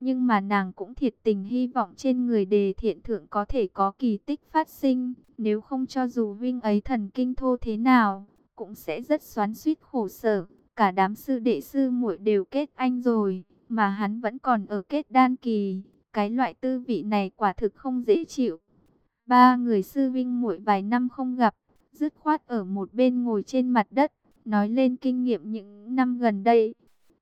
Nhưng mà nàng cũng thiệt tình hy vọng trên người đề thiện thượng có thể có kỳ tích phát sinh. Nếu không cho dù huynh ấy thần kinh thô thế nào, cũng sẽ rất xoắn suýt khổ sở. Cả đám sư đệ sư muội đều kết anh rồi, mà hắn vẫn còn ở kết đan kỳ. Cái loại tư vị này quả thực không dễ chịu. Ba người sư vinh muội vài năm không gặp, dứt khoát ở một bên ngồi trên mặt đất, nói lên kinh nghiệm những năm gần đây.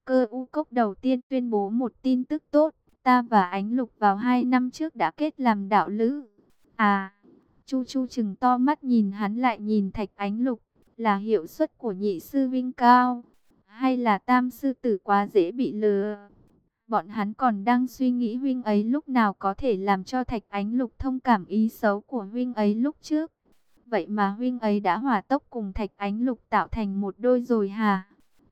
Cơ u cốc đầu tiên tuyên bố một tin tức tốt, ta và ánh lục vào hai năm trước đã kết làm đạo lữ. À, chu chu chừng to mắt nhìn hắn lại nhìn thạch ánh lục, là hiệu suất của nhị sư vinh cao, hay là tam sư tử quá dễ bị lừa. Bọn hắn còn đang suy nghĩ huynh ấy lúc nào có thể làm cho thạch ánh lục thông cảm ý xấu của huynh ấy lúc trước. Vậy mà huynh ấy đã hòa tốc cùng Thạch Ánh Lục tạo thành một đôi rồi hả?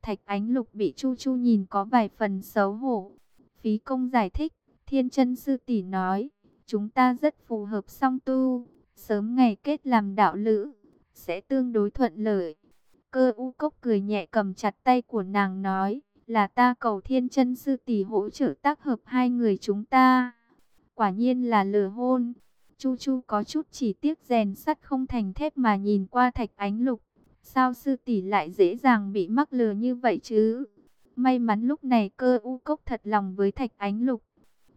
Thạch Ánh Lục bị Chu Chu nhìn có vài phần xấu hổ. Phí công giải thích, Thiên chân Sư tỷ nói, chúng ta rất phù hợp song tu, sớm ngày kết làm đạo lữ, sẽ tương đối thuận lợi. Cơ u cốc cười nhẹ cầm chặt tay của nàng nói, là ta cầu Thiên chân Sư tỷ hỗ trợ tác hợp hai người chúng ta. Quả nhiên là lừa hôn. Chu Chu có chút chỉ tiếc rèn sắt không thành thép mà nhìn qua thạch ánh lục. Sao sư tỷ lại dễ dàng bị mắc lừa như vậy chứ? May mắn lúc này cơ u cốc thật lòng với thạch ánh lục.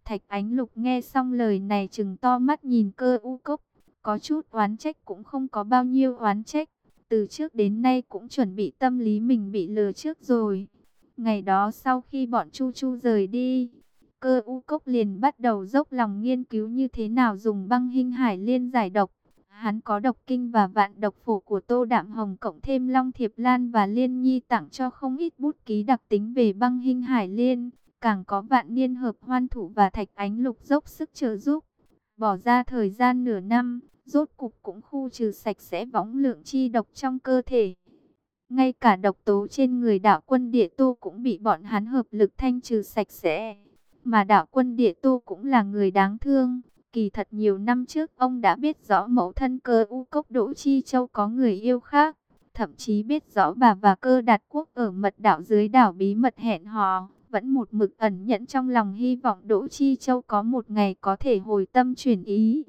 Thạch ánh lục nghe xong lời này chừng to mắt nhìn cơ u cốc. Có chút oán trách cũng không có bao nhiêu oán trách. Từ trước đến nay cũng chuẩn bị tâm lý mình bị lừa trước rồi. Ngày đó sau khi bọn Chu Chu rời đi, Cơ u cốc liền bắt đầu dốc lòng nghiên cứu như thế nào dùng băng hình hải liên giải độc. Hắn có độc kinh và vạn độc phổ của Tô Đạm Hồng cộng thêm Long Thiệp Lan và Liên Nhi tặng cho không ít bút ký đặc tính về băng hình hải liên. Càng có vạn niên hợp hoan thủ và thạch ánh lục dốc sức trợ giúp. Bỏ ra thời gian nửa năm, rốt cục cũng khu trừ sạch sẽ võng lượng chi độc trong cơ thể. Ngay cả độc tố trên người đạo quân địa tu cũng bị bọn hắn hợp lực thanh trừ sạch sẽ. Mà đạo quân địa tu cũng là người đáng thương. Kỳ thật nhiều năm trước ông đã biết rõ mẫu thân cơ u cốc Đỗ Chi Châu có người yêu khác. Thậm chí biết rõ bà và cơ đạt quốc ở mật đảo dưới đảo bí mật hẹn hò. Vẫn một mực ẩn nhẫn trong lòng hy vọng Đỗ Chi Châu có một ngày có thể hồi tâm chuyển ý.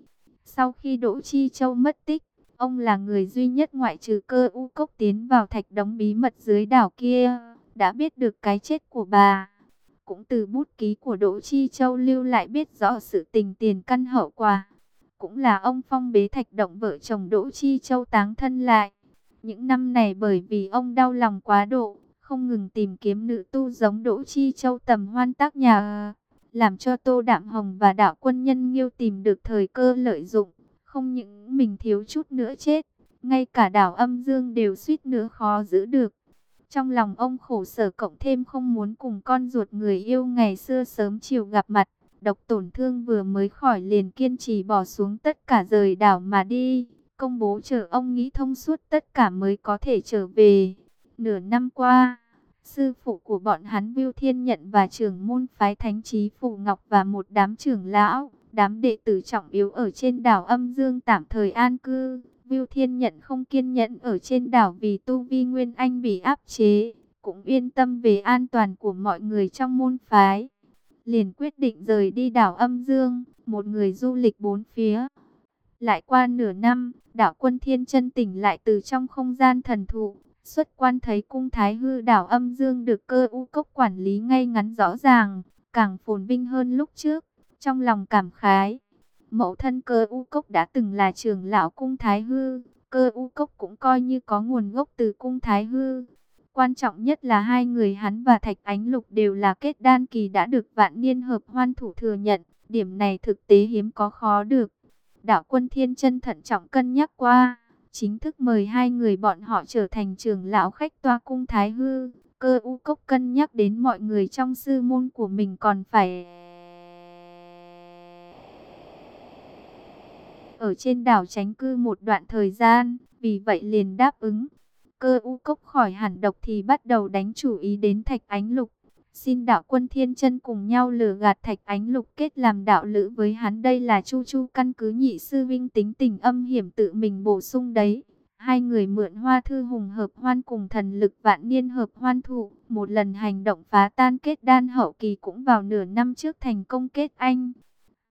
Sau khi Đỗ Chi Châu mất tích, ông là người duy nhất ngoại trừ cơ u cốc tiến vào thạch đống bí mật dưới đảo kia. Đã biết được cái chết của bà cũng từ bút ký của Đỗ Chi Châu lưu lại biết rõ sự tình tiền căn hậu quả. Cũng là ông phong bế thạch động vợ chồng Đỗ Chi Châu táng thân lại. Những năm này bởi vì ông đau lòng quá độ, không ngừng tìm kiếm nữ tu giống Đỗ Chi Châu tầm hoan tác nhà, làm cho Tô Đạm Hồng và đạo quân nhân nghiêu tìm được thời cơ lợi dụng, không những mình thiếu chút nữa chết, ngay cả đảo âm dương đều suýt nữa khó giữ được. Trong lòng ông khổ sở cộng thêm không muốn cùng con ruột người yêu ngày xưa sớm chiều gặp mặt. Độc tổn thương vừa mới khỏi liền kiên trì bỏ xuống tất cả rời đảo mà đi. Công bố chờ ông nghĩ thông suốt tất cả mới có thể trở về. Nửa năm qua, sư phụ của bọn hắn Viu Thiên Nhận và trưởng môn phái Thánh Trí Phụ Ngọc và một đám trưởng lão, đám đệ tử trọng yếu ở trên đảo âm dương tạm thời an cư. Viu Thiên nhận không kiên nhẫn ở trên đảo vì tu vi Nguyên Anh bị áp chế, cũng yên tâm về an toàn của mọi người trong môn phái. Liền quyết định rời đi đảo âm dương, một người du lịch bốn phía. Lại qua nửa năm, đảo quân thiên chân tỉnh lại từ trong không gian thần thụ. Xuất quan thấy cung thái hư đảo âm dương được cơ u cốc quản lý ngay ngắn rõ ràng, càng phồn vinh hơn lúc trước. Trong lòng cảm khái, Mẫu thân cơ u cốc đã từng là trưởng lão cung Thái Hư, cơ u cốc cũng coi như có nguồn gốc từ cung Thái Hư. Quan trọng nhất là hai người hắn và Thạch Ánh Lục đều là kết đan kỳ đã được vạn niên hợp hoan thủ thừa nhận, điểm này thực tế hiếm có khó được. Đạo quân thiên chân thận trọng cân nhắc qua, chính thức mời hai người bọn họ trở thành trưởng lão khách toa cung Thái Hư. Cơ u cốc cân nhắc đến mọi người trong sư môn của mình còn phải... ở trên đảo tránh cư một đoạn thời gian, vì vậy liền đáp ứng. Cơ u cốc khỏi hẳn độc thì bắt đầu đánh chủ ý đến thạch ánh lục. Xin đạo quân thiên chân cùng nhau lừa gạt thạch ánh lục kết làm đạo lữ với hắn đây là chu chu căn cứ nhị sư vinh tính tình âm hiểm tự mình bổ sung đấy. Hai người mượn hoa thư hùng hợp hoan cùng thần lực vạn niên hợp hoan thụ. Một lần hành động phá tan kết đan hậu kỳ cũng vào nửa năm trước thành công kết anh.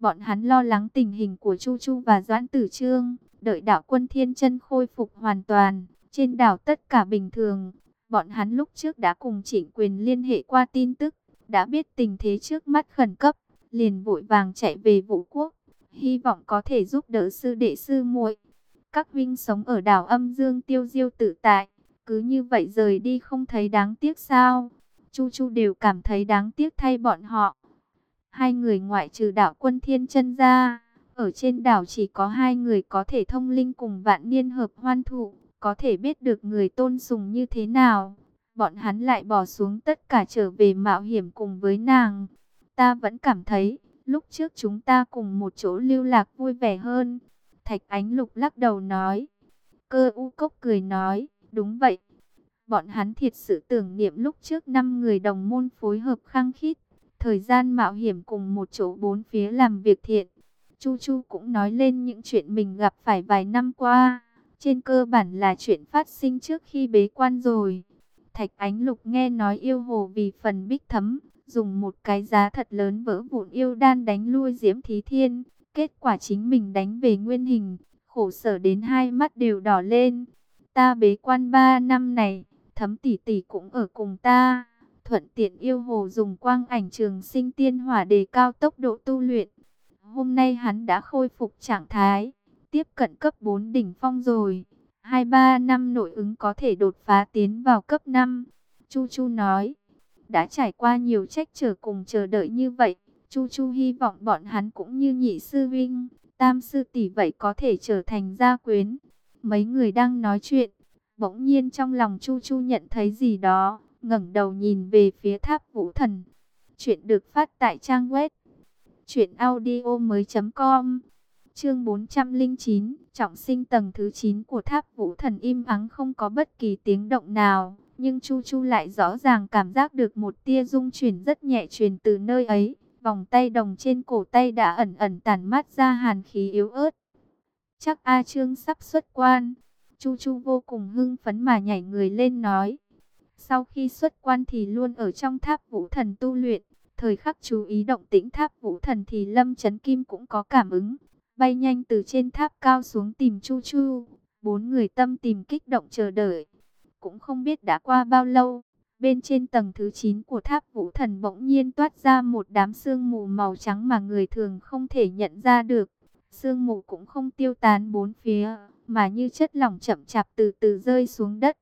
Bọn hắn lo lắng tình hình của Chu Chu và Doãn Tử Trương. Đợi đảo quân thiên chân khôi phục hoàn toàn. Trên đảo tất cả bình thường. Bọn hắn lúc trước đã cùng chỉnh quyền liên hệ qua tin tức. Đã biết tình thế trước mắt khẩn cấp. Liền vội vàng chạy về vũ quốc. Hy vọng có thể giúp đỡ sư đệ sư muội các huynh sống ở đảo âm dương tiêu diêu tự tại, cứ như vậy rời đi không thấy đáng tiếc sao? Chu Chu đều cảm thấy đáng tiếc thay bọn họ. Hai người ngoại trừ đảo quân thiên chân ra, ở trên đảo chỉ có hai người có thể thông linh cùng vạn niên hợp hoan thụ, có thể biết được người tôn sùng như thế nào. Bọn hắn lại bỏ xuống tất cả trở về mạo hiểm cùng với nàng. Ta vẫn cảm thấy, lúc trước chúng ta cùng một chỗ lưu lạc vui vẻ hơn. Thạch Ánh Lục lắc đầu nói. Cơ u cốc cười nói, đúng vậy. Bọn hắn thiệt sự tưởng niệm lúc trước năm người đồng môn phối hợp khăng khít. Thời gian mạo hiểm cùng một chỗ bốn phía làm việc thiện. Chu Chu cũng nói lên những chuyện mình gặp phải vài năm qua. Trên cơ bản là chuyện phát sinh trước khi bế quan rồi. Thạch Ánh Lục nghe nói yêu hồ vì phần bích thấm, dùng một cái giá thật lớn vỡ vụn yêu đan đánh lui Diễm Thí Thiên, Kết quả chính mình đánh về nguyên hình, khổ sở đến hai mắt đều đỏ lên. Ta bế quan ba năm này, thấm tỷ tỷ cũng ở cùng ta. Thuận tiện yêu hồ dùng quang ảnh trường sinh tiên hỏa đề cao tốc độ tu luyện. Hôm nay hắn đã khôi phục trạng thái, tiếp cận cấp 4 đỉnh phong rồi. 2-3 năm nội ứng có thể đột phá tiến vào cấp 5. Chu Chu nói, đã trải qua nhiều trách trở cùng chờ đợi như vậy. Chu Chu hy vọng bọn hắn cũng như nhị sư vinh, tam sư tỷ vậy có thể trở thành gia quyến. Mấy người đang nói chuyện, bỗng nhiên trong lòng Chu Chu nhận thấy gì đó, ngẩng đầu nhìn về phía tháp vũ thần. Chuyện được phát tại trang web truyệnaudiomoi.com. Chương 409, trọng sinh tầng thứ 9 của tháp vũ thần im ắng không có bất kỳ tiếng động nào, nhưng Chu Chu lại rõ ràng cảm giác được một tia rung chuyển rất nhẹ truyền từ nơi ấy. Vòng tay đồng trên cổ tay đã ẩn ẩn tản mát ra hàn khí yếu ớt. Chắc A Trương sắp xuất quan. Chu Chu vô cùng hưng phấn mà nhảy người lên nói. Sau khi xuất quan thì luôn ở trong tháp vũ thần tu luyện. Thời khắc chú ý động tĩnh tháp vũ thần thì Lâm Chấn Kim cũng có cảm ứng. Bay nhanh từ trên tháp cao xuống tìm Chu Chu. Bốn người tâm tìm kích động chờ đợi. Cũng không biết đã qua bao lâu. Bên trên tầng thứ 9 của tháp vũ thần bỗng nhiên toát ra một đám sương mù màu trắng mà người thường không thể nhận ra được. Sương mù cũng không tiêu tán bốn phía, mà như chất lỏng chậm chạp từ từ rơi xuống đất.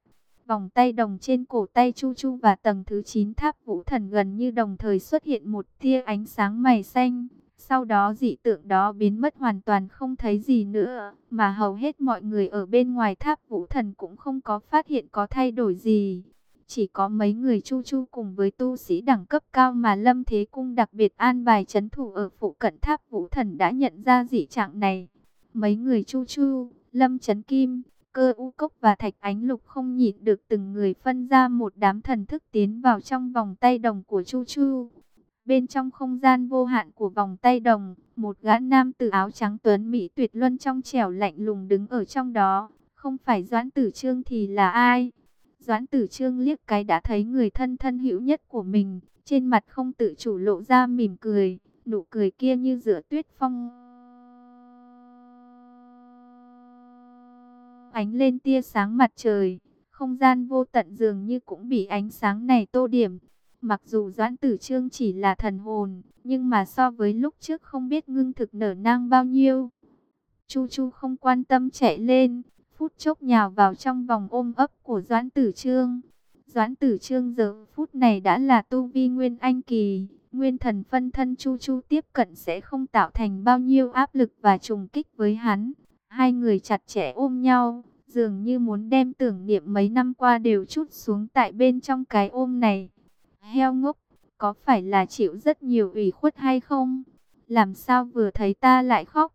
Vòng tay đồng trên cổ tay Chu Chu và tầng thứ 9 tháp vũ thần gần như đồng thời xuất hiện một tia ánh sáng mày xanh. Sau đó dị tượng đó biến mất hoàn toàn không thấy gì nữa, mà hầu hết mọi người ở bên ngoài tháp vũ thần cũng không có phát hiện có thay đổi gì. Chỉ có mấy người chu chu cùng với tu sĩ đẳng cấp cao mà Lâm Thế Cung đặc biệt an bài chấn thủ ở phụ cận tháp vũ thần đã nhận ra dị trạng này. Mấy người chu chu, Lâm Chấn Kim, cơ u cốc và thạch ánh lục không nhịn được từng người phân ra một đám thần thức tiến vào trong vòng tay đồng của chu chu. Bên trong không gian vô hạn của vòng tay đồng, một gã nam tử áo trắng tuấn Mỹ tuyệt luân trong trẻo lạnh lùng đứng ở trong đó. Không phải Doãn Tử Trương thì là ai? Doãn tử trương liếc cái đã thấy người thân thân hữu nhất của mình, trên mặt không tự chủ lộ ra mỉm cười, nụ cười kia như giữa tuyết phong. Ánh lên tia sáng mặt trời, không gian vô tận dường như cũng bị ánh sáng này tô điểm. Mặc dù Doãn Tử Trương chỉ là thần hồn, nhưng mà so với lúc trước không biết ngưng thực nở nang bao nhiêu. Chu Chu không quan tâm chạy lên, phút chốc nhào vào trong vòng ôm ấp của Doãn Tử Trương. Doãn Tử Trương giờ phút này đã là tu vi nguyên anh kỳ, nguyên thần phân thân Chu Chu tiếp cận sẽ không tạo thành bao nhiêu áp lực và trùng kích với hắn. Hai người chặt chẽ ôm nhau, dường như muốn đem tưởng niệm mấy năm qua đều chút xuống tại bên trong cái ôm này. Heo ngốc, có phải là chịu rất nhiều ủy khuất hay không? Làm sao vừa thấy ta lại khóc?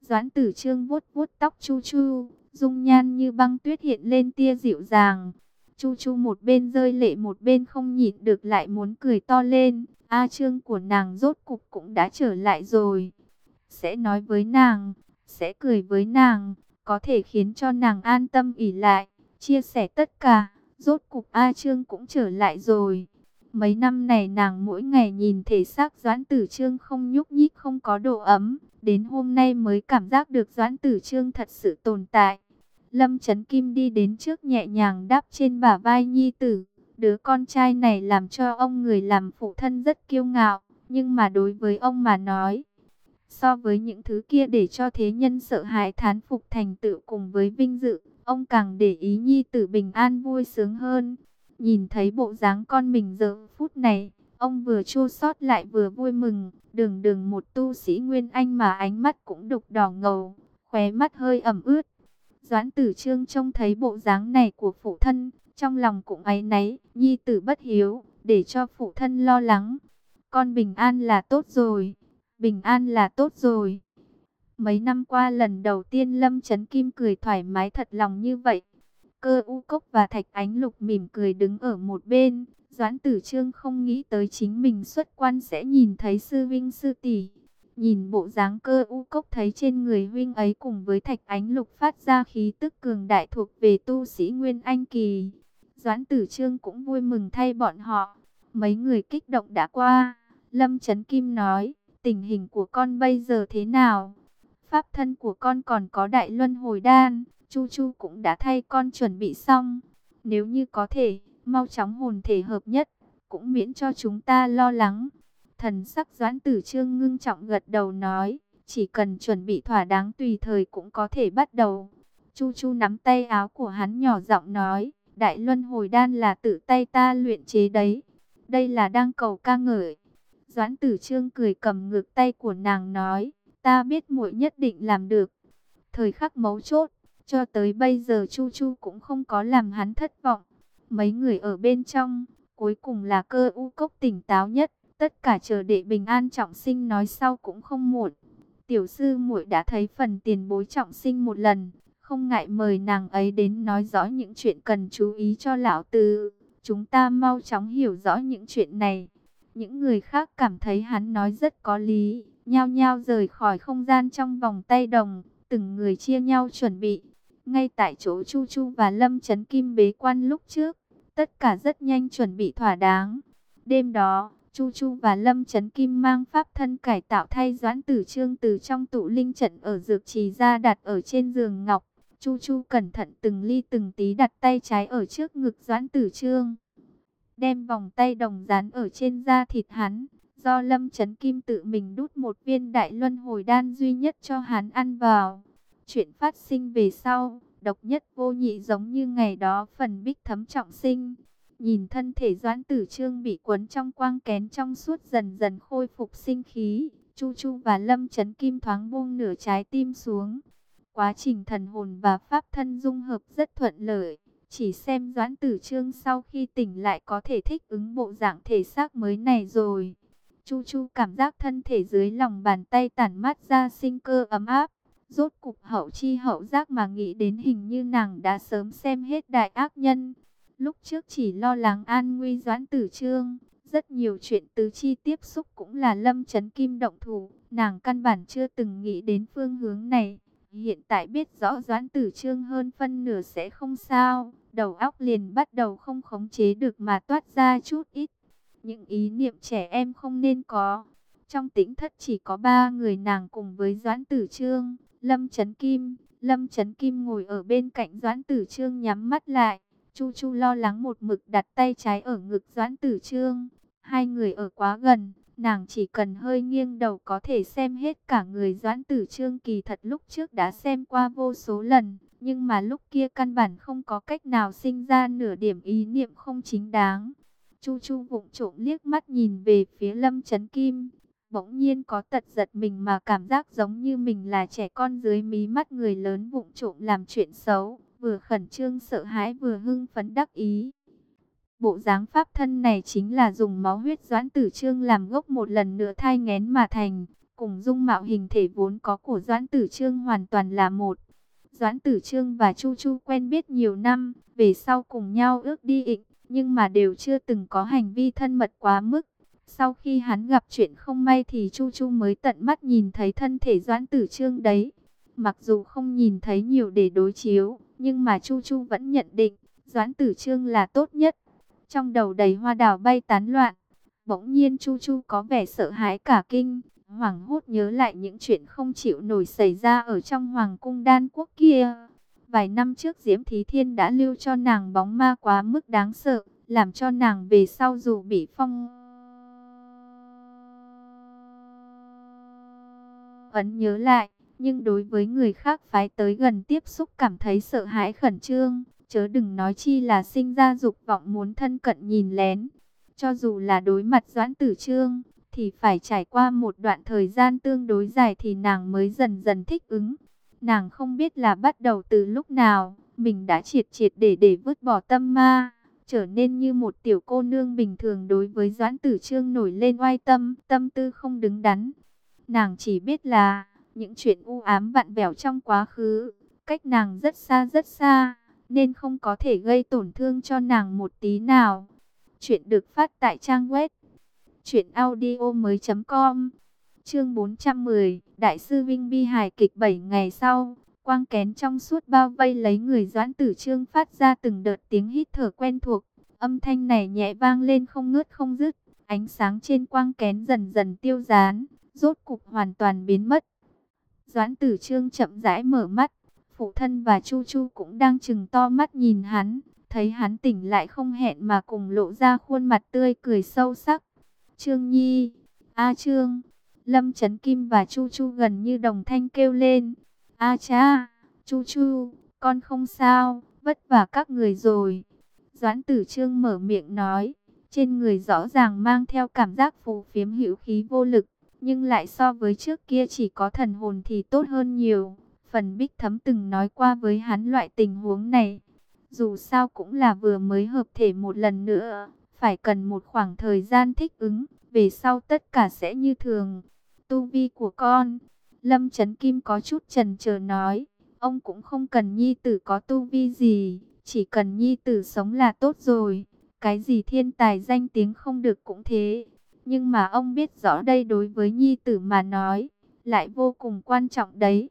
Doãn tử trương vuốt vuốt tóc chu chu, dung nhan như băng tuyết hiện lên tia dịu dàng. Chu Chu một bên rơi lệ một bên không nhịn được lại muốn cười to lên. A Trương của nàng rốt cục cũng đã trở lại rồi. Sẽ nói với nàng, sẽ cười với nàng, có thể khiến cho nàng an tâm ỉ lại, chia sẻ tất cả. Rốt cục A Trương cũng trở lại rồi. Mấy năm này nàng mỗi ngày nhìn thể xác Doãn Tử Trương không nhúc nhích không có độ ấm. Đến hôm nay mới cảm giác được Doãn Tử Trương thật sự tồn tại. Lâm Trấn Kim đi đến trước nhẹ nhàng đáp trên bả vai Nhi Tử. Đứa con trai này làm cho ông người làm phụ thân rất kiêu ngạo. Nhưng mà đối với ông mà nói, so với những thứ kia để cho thế nhân sợ hãi thán phục thành tựu cùng với vinh dự, ông càng để ý Nhi Tử bình an vui sướng hơn. Nhìn thấy bộ dáng con mình giờ phút này, ông vừa chua xót lại vừa vui mừng, đường đường một tu sĩ Nguyên Anh mà ánh mắt cũng đục đỏ ngầu, khóe mắt hơi ẩm ướt. Doãn tử trương trông thấy bộ dáng này của phụ thân, trong lòng cũng áy náy, nhi tử bất hiếu, để cho phụ thân lo lắng. Con bình an là tốt rồi, bình an là tốt rồi. Mấy năm qua lần đầu tiên Lâm Trấn Kim cười thoải mái thật lòng như vậy. Cơ u cốc và thạch ánh lục mỉm cười đứng ở một bên. Doãn tử trương không nghĩ tới chính mình xuất quan sẽ nhìn thấy sư vinh sư tỷ. Nhìn bộ dáng cơ u cốc thấy trên người huynh ấy cùng với thạch ánh lục phát ra khí tức cường đại thuộc về tu sĩ Nguyên Anh Kỳ. Doãn tử trương cũng vui mừng thay bọn họ. Mấy người kích động đã qua. Lâm Trấn Kim nói, tình hình của con bây giờ thế nào? Pháp thân của con còn có đại luân hồi đan. Chu Chu cũng đã thay con chuẩn bị xong. Nếu như có thể, mau chóng hồn thể hợp nhất, cũng miễn cho chúng ta lo lắng. Thần sắc doãn tử trương ngưng trọng gật đầu nói, chỉ cần chuẩn bị thỏa đáng tùy thời cũng có thể bắt đầu. Chu Chu nắm tay áo của hắn nhỏ giọng nói, đại luân hồi đan là tự tay ta luyện chế đấy. Đây là đang cầu ca ngợi. Doãn tử trương cười cầm ngược tay của nàng nói, ta biết muội nhất định làm được. Thời khắc mấu chốt, cho tới bây giờ Chu Chu cũng không có làm hắn thất vọng. Mấy người ở bên trong, cuối cùng là cơ u cốc tỉnh táo nhất. Tất cả chờ đệ bình an trọng sinh nói sau cũng không muộn. Tiểu sư muội đã thấy phần tiền bối trọng sinh một lần. Không ngại mời nàng ấy đến nói rõ những chuyện cần chú ý cho lão tư. Chúng ta mau chóng hiểu rõ những chuyện này. Những người khác cảm thấy hắn nói rất có lý. Nhao nhao rời khỏi không gian trong vòng tay đồng. Từng người chia nhau chuẩn bị. Ngay tại chỗ Chu Chu và Lâm Trấn Kim bế quan lúc trước, tất cả rất nhanh chuẩn bị thỏa đáng. Đêm đó, Chu Chu và Lâm Trấn Kim mang pháp thân cải tạo thay Doãn Tử Trương từ trong tụ linh trận ở dược trì ra đặt ở trên giường ngọc. Chu Chu cẩn thận từng ly từng tí đặt tay trái ở trước ngực Doãn Tử Trương. Đem vòng tay đồng dán ở trên da thịt hắn. Do Lâm Trấn Kim tự mình đút một viên đại luân hồi đan duy nhất cho hắn ăn vào. Chuyện phát sinh về sau, độc nhất vô nhị giống như ngày đó phần bích thấm trọng sinh. Nhìn thân thể doãn tử trương bị quấn trong quang kén trong suốt dần dần khôi phục sinh khí. Chu Chu và Lâm Trấn Kim thoáng buông nửa trái tim xuống. Quá trình thần hồn và pháp thân dung hợp rất thuận lợi. Chỉ xem doãn tử trương sau khi tỉnh lại có thể thích ứng bộ dạng thể xác mới này rồi. Chu Chu cảm giác thân thể dưới lòng bàn tay tản mát ra sinh cơ ấm áp. Rốt cục hậu chi hậu giác mà nghĩ đến hình như nàng đã sớm xem hết đại ác nhân. Lúc trước chỉ lo lắng an nguy doãn tử trương. Rất nhiều chuyện tứ chi tiếp xúc cũng là lâm chấn kim động thủ. Nàng căn bản chưa từng nghĩ đến phương hướng này. Hiện tại biết rõ doãn tử trương hơn phân nửa sẽ không sao. Đầu óc liền bắt đầu không khống chế được mà toát ra chút ít. Những ý niệm trẻ em không nên có. Trong tĩnh thất chỉ có ba người nàng cùng với doãn tử trương. Lâm Trấn Kim, Lâm Trấn Kim ngồi ở bên cạnh Doãn Tử Trương nhắm mắt lại. Chu Chu lo lắng một mực đặt tay trái ở ngực Doãn Tử Trương. Hai người ở quá gần, nàng chỉ cần hơi nghiêng đầu có thể xem hết cả người Doãn Tử Trương kỳ thật lúc trước đã xem qua vô số lần. Nhưng mà lúc kia căn bản không có cách nào sinh ra nửa điểm ý niệm không chính đáng. Chu Chu vụng trộm liếc mắt nhìn về phía Lâm Trấn Kim bỗng nhiên có tật giật mình mà cảm giác giống như mình là trẻ con dưới mí mắt người lớn vụng trộm làm chuyện xấu, vừa khẩn trương sợ hãi vừa hưng phấn đắc ý. Bộ dáng pháp thân này chính là dùng máu huyết doãn tử trương làm gốc một lần nữa thai ngén mà thành, cùng dung mạo hình thể vốn có của doãn tử trương hoàn toàn là một. Doãn tử trương và Chu Chu quen biết nhiều năm, về sau cùng nhau ước đi ịnh, nhưng mà đều chưa từng có hành vi thân mật quá mức. Sau khi hắn gặp chuyện không may thì Chu Chu mới tận mắt nhìn thấy thân thể Doãn Tử Trương đấy. Mặc dù không nhìn thấy nhiều để đối chiếu, nhưng mà Chu Chu vẫn nhận định, Doãn Tử Trương là tốt nhất. Trong đầu đầy hoa đào bay tán loạn, bỗng nhiên Chu Chu có vẻ sợ hãi cả kinh, hoảng hốt nhớ lại những chuyện không chịu nổi xảy ra ở trong hoàng cung đan quốc kia. Vài năm trước Diễm Thí Thiên đã lưu cho nàng bóng ma quá mức đáng sợ, làm cho nàng về sau dù bị phong ấn nhớ lại, nhưng đối với người khác phái tới gần tiếp xúc cảm thấy sợ hãi khẩn trương, chớ đừng nói chi là sinh ra dục vọng muốn thân cận nhìn lén. Cho dù là đối mặt Doãn Tử Trương, thì phải trải qua một đoạn thời gian tương đối dài thì nàng mới dần dần thích ứng. Nàng không biết là bắt đầu từ lúc nào, mình đã triệt triệt để để vứt bỏ tâm ma, trở nên như một tiểu cô nương bình thường đối với Doãn Tử Trương nổi lên oai tâm, tâm tư không đứng đắn. Nàng chỉ biết là, những chuyện u ám vặn vẹo trong quá khứ, cách nàng rất xa rất xa, nên không có thể gây tổn thương cho nàng một tí nào. Chuyện được phát tại trang web truyệnaudiomoi.com. Chương 410, Đại sư Vinh Bi hài kịch 7 ngày sau, quang kén trong suốt bao vây lấy người Doãn Tử Trương phát ra từng đợt tiếng hít thở quen thuộc, âm thanh này nhẹ vang lên không ngớt không dứt, ánh sáng trên quang kén dần dần tiêu tán, rốt cục hoàn toàn biến mất. Doãn Tử Trương chậm rãi mở mắt, phụ thân và Chu Chu cũng đang chừng to mắt nhìn hắn, thấy hắn tỉnh lại không hẹn mà cùng lộ ra khuôn mặt tươi cười sâu sắc. Trương Nhi, A Trương, Lâm Trấn Kim và Chu Chu gần như đồng thanh kêu lên. A cha, Chu Chu, con không sao, vất vả các người rồi. Doãn Tử Trương mở miệng nói, trên người rõ ràng mang theo cảm giác phù phiếm hữu khí vô lực nhưng lại so với trước kia chỉ có thần hồn thì tốt hơn nhiều. Phần Bích Thấm từng nói qua với hắn loại tình huống này, dù sao cũng là vừa mới hợp thể một lần nữa, phải cần một khoảng thời gian thích ứng, về sau tất cả sẽ như thường. Tu vi của con, Lâm Trấn Kim có chút trần chờ nói, ông cũng không cần nhi tử có tu vi gì, chỉ cần nhi tử sống là tốt rồi, cái gì thiên tài danh tiếng không được cũng thế. Nhưng mà ông biết rõ đây đối với nhi tử mà nói, lại vô cùng quan trọng đấy.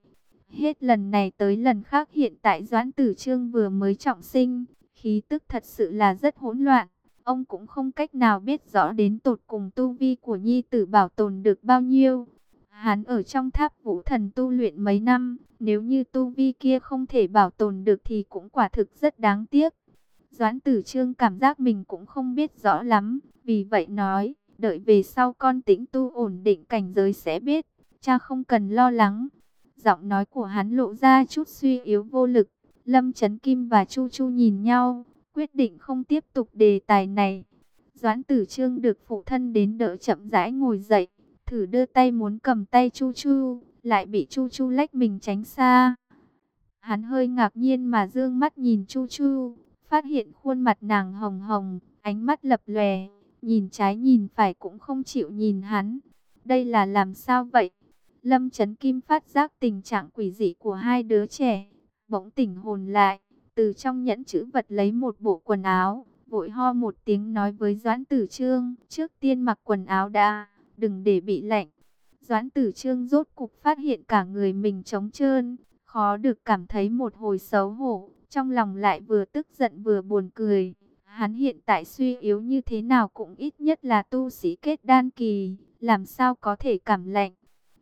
Hết lần này tới lần khác hiện tại Doãn Tử Trương vừa mới trọng sinh, khí tức thật sự là rất hỗn loạn. Ông cũng không cách nào biết rõ đến tột cùng tu vi của nhi tử bảo tồn được bao nhiêu. Hắn ở trong tháp vũ thần tu luyện mấy năm, nếu như tu vi kia không thể bảo tồn được thì cũng quả thực rất đáng tiếc. Doãn tử trương cảm giác mình cũng không biết rõ lắm, vì vậy nói, đợi về sau con tĩnh tu ổn định cảnh giới sẽ biết, cha không cần lo lắng. Giọng nói của hắn lộ ra chút suy yếu vô lực, Lâm Trấn Kim và Chu Chu nhìn nhau, quyết định không tiếp tục đề tài này. Doãn tử trương được phụ thân đến đỡ chậm rãi ngồi dậy, thử đưa tay muốn cầm tay Chu Chu, lại bị Chu Chu lách mình tránh xa. Hắn hơi ngạc nhiên mà dương mắt nhìn Chu Chu, phát hiện khuôn mặt nàng hồng hồng, ánh mắt lập lòe nhìn trái nhìn phải cũng không chịu nhìn hắn. Đây là làm sao vậy? Lâm Trấn Kim phát giác tình trạng quỷ dị của hai đứa trẻ, bỗng tỉnh hồn lại, từ trong nhẫn chữ vật lấy một bộ quần áo, vội ho một tiếng nói với Doãn Tử Trương, trước tiên mặc quần áo đã, đừng để bị lạnh. Doãn Tử Trương rốt cục phát hiện cả người mình trống trơn, khó được cảm thấy một hồi xấu hổ, trong lòng lại vừa tức giận vừa buồn cười. Hắn hiện tại suy yếu như thế nào cũng ít nhất là tu sĩ kết đan kỳ, làm sao có thể cảm lạnh.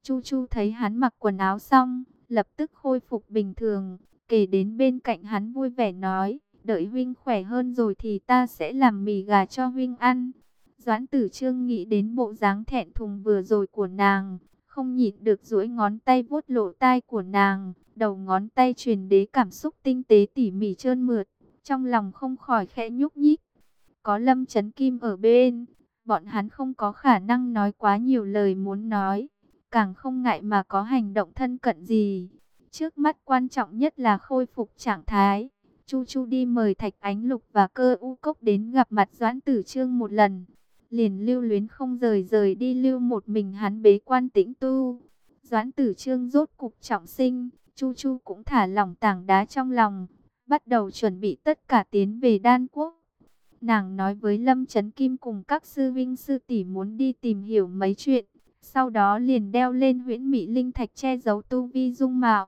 Chu Chu thấy hắn mặc quần áo xong, lập tức khôi phục bình thường, kể đến bên cạnh hắn vui vẻ nói, đợi huynh khỏe hơn rồi thì ta sẽ làm mì gà cho huynh ăn. Doãn tử trương nghĩ đến bộ dáng thẹn thùng vừa rồi của nàng, không nhịn được duỗi ngón tay vuốt lộ tai của nàng, đầu ngón tay truyền đế cảm xúc tinh tế tỉ mỉ trơn mượt trong lòng không khỏi khẽ nhúc nhích. Có Lâm Chấn Kim ở bên, bọn hắn không có khả năng nói quá nhiều lời muốn nói, càng không ngại mà có hành động thân cận gì. Trước mắt quan trọng nhất là khôi phục trạng thái. Chu Chu đi mời Thạch Ánh Lục và Cơ U Cốc đến gặp mặt Doãn Tử Trương một lần. Liền lưu luyến không rời rời đi lưu một mình hắn bế quan tĩnh tu. Doãn Tử Trương rốt cục trọng sinh, Chu Chu cũng thả lỏng tảng đá trong lòng, bắt đầu chuẩn bị tất cả tiến về đan quốc. Nàng nói với Lâm Trấn Kim cùng các sư vinh sư tỷ muốn đi tìm hiểu mấy chuyện, sau đó liền đeo lên huyễn mỹ linh thạch che giấu tu vi dung mạo,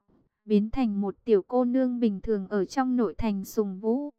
biến thành một tiểu cô nương bình thường ở trong nội thành sùng vũ.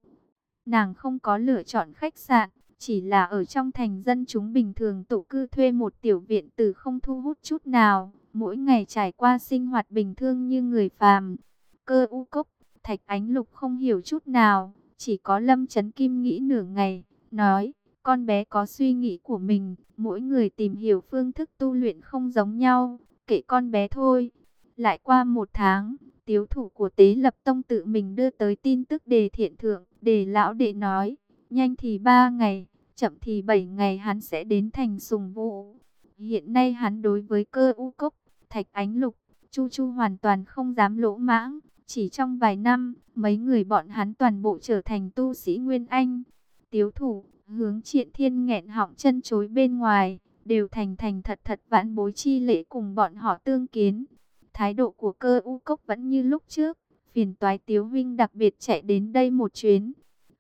Nàng không có lựa chọn khách sạn, chỉ là ở trong thành dân chúng bình thường tụ cư thuê một tiểu viện từ không thu hút chút nào, mỗi ngày trải qua sinh hoạt bình thường như người phàm. Cơ u cốc, thạch ánh lục không hiểu chút nào, chỉ có lâm chấn kim nghĩ nửa ngày, nói, con bé có suy nghĩ của mình, mỗi người tìm hiểu phương thức tu luyện không giống nhau, kể con bé thôi. Lại qua một tháng, tiếu thủ của tế lập tông tự mình đưa tới tin tức đề thiện thượng, đề lão đệ nói, nhanh thì ba ngày, chậm thì bảy ngày hắn sẽ đến thành sùng vũ. Hiện nay hắn đối với cơ u cốc, thạch ánh lục, chu chu hoàn toàn không dám lỗ mãng, chỉ trong vài năm, mấy người bọn hắn toàn bộ trở thành tu sĩ Nguyên Anh. Tiếu thủ, hướng triện thiên nghẹn họng chân chối bên ngoài, đều thành thành thật thật vãn bối chi lễ cùng bọn họ tương kiến. Thái độ của cơ u cốc vẫn như lúc trước, phiền toái tiếu huynh đặc biệt chạy đến đây một chuyến.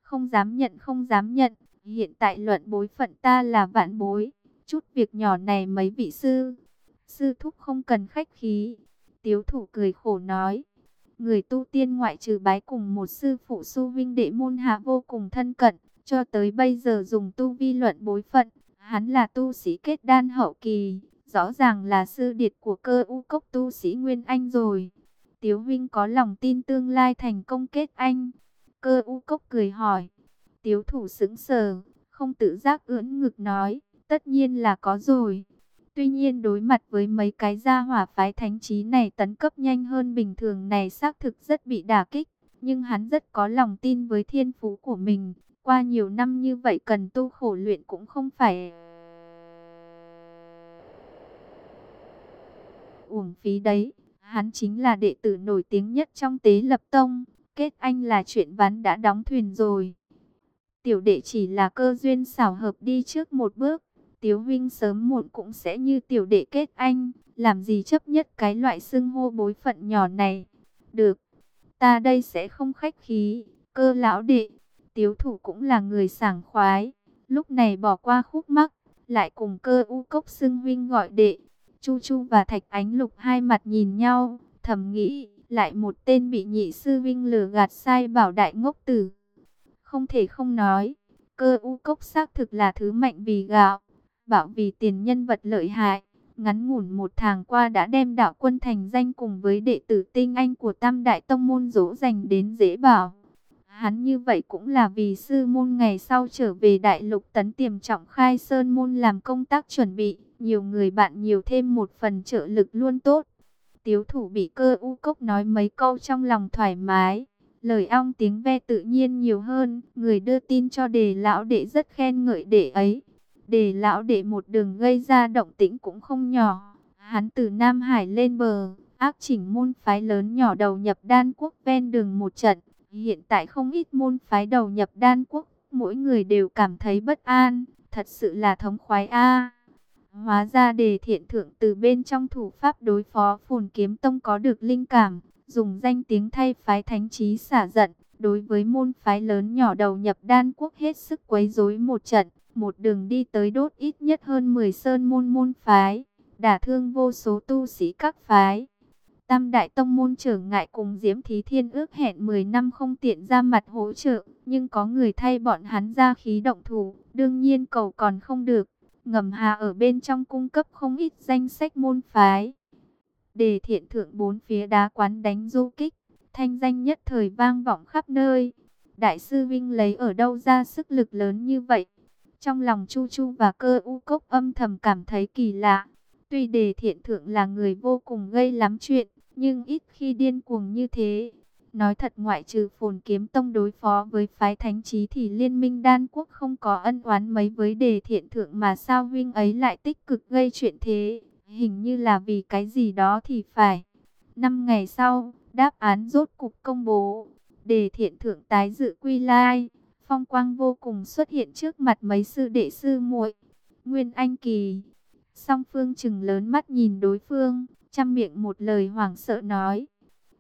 Không dám nhận không dám nhận, hiện tại luận bối phận ta là vạn bối. Chút việc nhỏ này mấy vị sư, sư thúc không cần khách khí. Tiếu thủ cười khổ nói, người tu tiên ngoại trừ bái cùng một sư phụ su vinh đệ môn hạ vô cùng thân cận, cho tới bây giờ dùng tu vi luận bối phận, hắn là tu sĩ kết đan hậu kỳ, rõ ràng là sư điệt của cơ u cốc tu sĩ Nguyên Anh rồi. Tiếu Vinh có lòng tin tương lai thành công kết anh. Cơ u cốc cười hỏi. Tiếu thủ sững sờ, không tự giác ưỡn ngực nói, tất nhiên là có rồi. Tuy nhiên đối mặt với mấy cái gia hỏa phái thánh trí này tấn cấp nhanh hơn bình thường này xác thực rất bị đả kích. Nhưng hắn rất có lòng tin với thiên phú của mình. Qua nhiều năm như vậy cần tu khổ luyện cũng không phải... Uổng phí đấy. Hắn chính là đệ tử nổi tiếng nhất trong tế lập tông. Kết anh là chuyện ván đã đóng thuyền rồi. Tiểu đệ chỉ là cơ duyên xảo hợp đi trước một bước. Tiếu huynh sớm muộn cũng sẽ như tiểu đệ kết anh. Làm gì chấp nhất cái loại xưng hô bối phận nhỏ này. Được, ta đây sẽ không khách khí. Cơ lão đệ, tiếu thủ cũng là người sảng khoái. Lúc này bỏ qua khúc mắc, lại cùng cơ u cốc xưng huynh gọi đệ. Chu Chu và Thạch Ánh Lục hai mặt nhìn nhau, thầm nghĩ, lại một tên bị nhị sư vinh lừa gạt sai bảo đại ngốc tử. Không thể không nói, cơ u cốc xác thực là thứ mạnh vì gạo, bảo vì tiền nhân vật lợi hại. Ngắn ngủn một tháng qua đã đem đạo quân thành danh cùng với đệ tử tinh anh của Tam Đại Tông Môn dỗ dành đến dễ bảo. Hắn như vậy cũng là vì sư môn ngày sau trở về đại lục tấn tiềm trọng khai sơn môn làm công tác chuẩn bị. Nhiều người bạn nhiều thêm một phần trợ lực luôn tốt. Tiếu thủ bị cơ u cốc nói mấy câu trong lòng thoải mái. Lời ong tiếng ve tự nhiên nhiều hơn. Người đưa tin cho đề lão đệ rất khen ngợi đệ ấy. Đề lão đệ một đường gây ra động tĩnh cũng không nhỏ. Hắn từ Nam Hải lên bờ. Ác chỉnh môn phái lớn nhỏ đầu nhập đan quốc ven đường một trận. Hiện tại không ít môn phái đầu nhập đan quốc. Mỗi người đều cảm thấy bất an. Thật sự là thống khoái a Hóa ra đề thiện thượng từ bên trong thủ pháp đối phó phồn kiếm tông có được linh cảm, dùng danh tiếng thay phái thánh trí xả giận, đối với môn phái lớn nhỏ đầu nhập đan quốc hết sức quấy rối một trận, một đường đi tới đốt ít nhất hơn 10 sơn môn môn phái, đả thương vô số tu sĩ các phái. Tam Đại Tông Môn trở ngại cùng Diễm Thí Thiên ước hẹn 10 năm không tiện ra mặt hỗ trợ, nhưng có người thay bọn hắn ra khí động thủ, đương nhiên cầu còn không được ngầm hà ở bên trong cung cấp không ít danh sách môn phái. Đề thiện thượng bốn phía đá quán đánh du kích, thanh danh nhất thời vang vọng khắp nơi. Đại sư Vinh lấy ở đâu ra sức lực lớn như vậy? Trong lòng Chu Chu và cơ u cốc âm thầm cảm thấy kỳ lạ. Tuy đề thiện thượng là người vô cùng gây lắm chuyện, nhưng ít khi điên cuồng như thế. Nói thật ngoại trừ phồn kiếm tông đối phó với phái thánh trí thì liên minh đan quốc không có ân oán mấy với đề thiện thượng mà sao huynh ấy lại tích cực gây chuyện thế. Hình như là vì cái gì đó thì phải. Năm ngày sau, đáp án rốt cục công bố. Đề thiện thượng tái dự quy lai. Phong quang vô cùng xuất hiện trước mặt mấy sư đệ sư muội Nguyên Anh Kỳ. Song phương chừng lớn mắt nhìn đối phương, trăm miệng một lời hoảng sợ nói.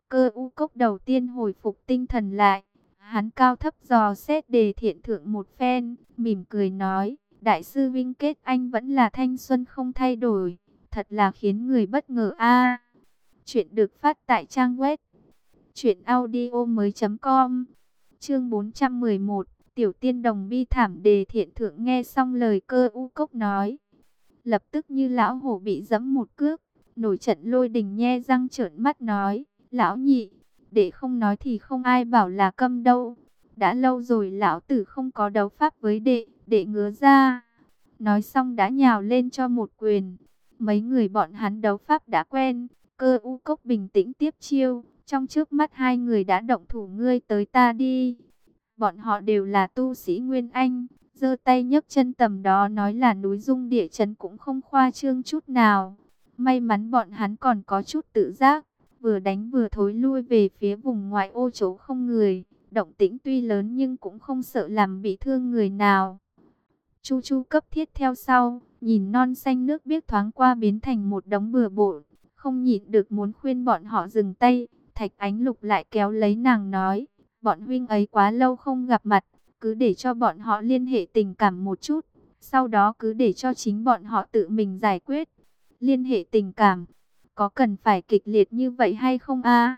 Cơ u cốc đầu tiên hồi phục tinh thần lại. Hắn cao thấp dò xét đề thiện thượng một phen, mỉm cười nói, đại sư Vinh kết anh vẫn là thanh xuân không thay đổi, thật là khiến người bất ngờ a. chuyện được phát tại trang web Chuyện audio mới com Chương 411 Tiểu tiên đồng bi thảm đề thiện thượng nghe xong lời cơ u cốc nói. Lập tức như lão hổ bị dẫm một cước, nổi trận lôi đình nhe răng trợn mắt nói. Lão nhị, để không nói thì không ai bảo là câm đâu. Đã lâu rồi lão tử không có đấu pháp với đệ, đệ ngứa ra. Nói xong đã nhào lên cho một quyền. Mấy người bọn hắn đấu pháp đã quen, cơ u cốc bình tĩnh tiếp chiêu. Trong trước mắt hai người đã động thủ ngươi tới ta đi. Bọn họ đều là tu sĩ Nguyên Anh, giơ tay nhấc chân tầm đó nói là núi dung địa chấn cũng không khoa trương chút nào. May mắn bọn hắn còn có chút tự giác, vừa đánh vừa thối lui về phía vùng ngoại ô chỗ không người. Động tĩnh tuy lớn nhưng cũng không sợ làm bị thương người nào. Chu Chu cấp thiết theo sau, nhìn non xanh nước biếc thoáng qua biến thành một đống bừa bộn, không nhịn được muốn khuyên bọn họ dừng tay. Thạch Ánh Lục lại kéo lấy nàng nói, bọn huynh ấy quá lâu không gặp mặt, cứ để cho bọn họ liên hệ tình cảm một chút, sau đó cứ để cho chính bọn họ tự mình giải quyết. Liên hệ tình cảm, có cần phải kịch liệt như vậy hay không a?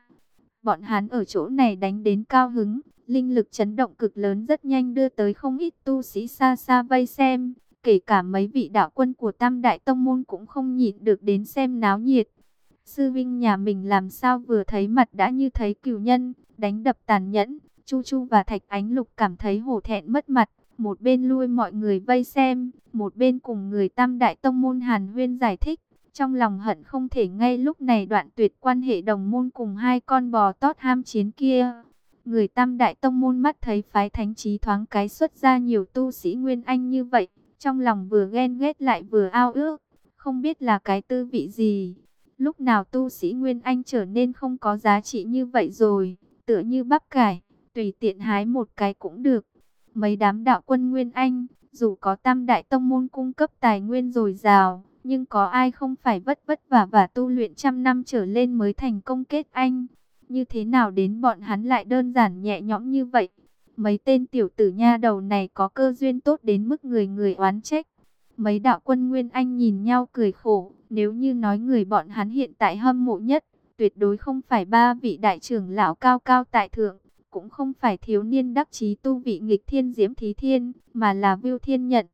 Bọn hắn ở chỗ này đánh đến cao hứng, linh lực chấn động cực lớn rất nhanh đưa tới không ít tu sĩ xa xa vây xem, kể cả mấy vị đạo quân của Tam Đại Tông Môn cũng không nhịn được đến xem náo nhiệt. Sư Vinh nhà mình làm sao vừa thấy mặt đã như thấy cửu nhân, đánh đập tàn nhẫn, Chu Chu và Thạch Ánh Lục cảm thấy hổ thẹn mất mặt, một bên lui mọi người vây xem, một bên cùng người Tam Đại Tông Môn Hàn Huyên giải thích. Trong lòng hận không thể ngay lúc này đoạn tuyệt quan hệ đồng môn cùng hai con bò tót ham chiến kia. Người Tam Đại Tông Môn mắt thấy phái thánh trí thoáng cái xuất ra nhiều tu sĩ Nguyên Anh như vậy, trong lòng vừa ghen ghét lại vừa ao ước, không biết là cái tư vị gì. Lúc nào tu sĩ Nguyên Anh trở nên không có giá trị như vậy rồi, tựa như bắp cải, tùy tiện hái một cái cũng được. Mấy đám đạo quân Nguyên Anh, dù có tam đại tông môn cung cấp tài nguyên dồi dào, nhưng có ai không phải vất vất vả và tu luyện trăm năm trở lên mới thành công kết anh. Như thế nào đến bọn hắn lại đơn giản nhẹ nhõm như vậy? Mấy tên tiểu tử nha đầu này có cơ duyên tốt đến mức người người oán trách. Mấy đạo quân Nguyên Anh nhìn nhau cười khổ, nếu như nói người bọn hắn hiện tại hâm mộ nhất, tuyệt đối không phải ba vị đại trưởng lão cao cao tại thượng, cũng không phải thiếu niên đắc chí tu vị nghịch thiên diễm thí thiên, mà là viêu Thiên Nhận.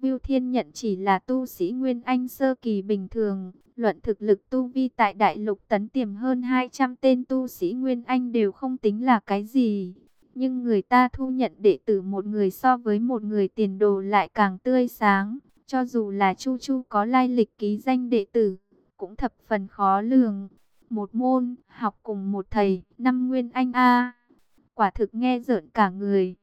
Viu Thiên Nhận chỉ là tu sĩ Nguyên Anh sơ kỳ bình thường, luận thực lực tu vi tại đại lục tấn tiềm hơn 200 tên tu sĩ Nguyên Anh đều không tính là cái gì. Nhưng người ta thu nhận đệ tử một người so với một người tiền đồ lại càng tươi sáng. Cho dù là Chu Chu có lai lịch ký danh đệ tử, cũng thập phần khó lường. Một môn, học cùng một thầy, năm nguyên anh A. Quả thực nghe rợn cả người.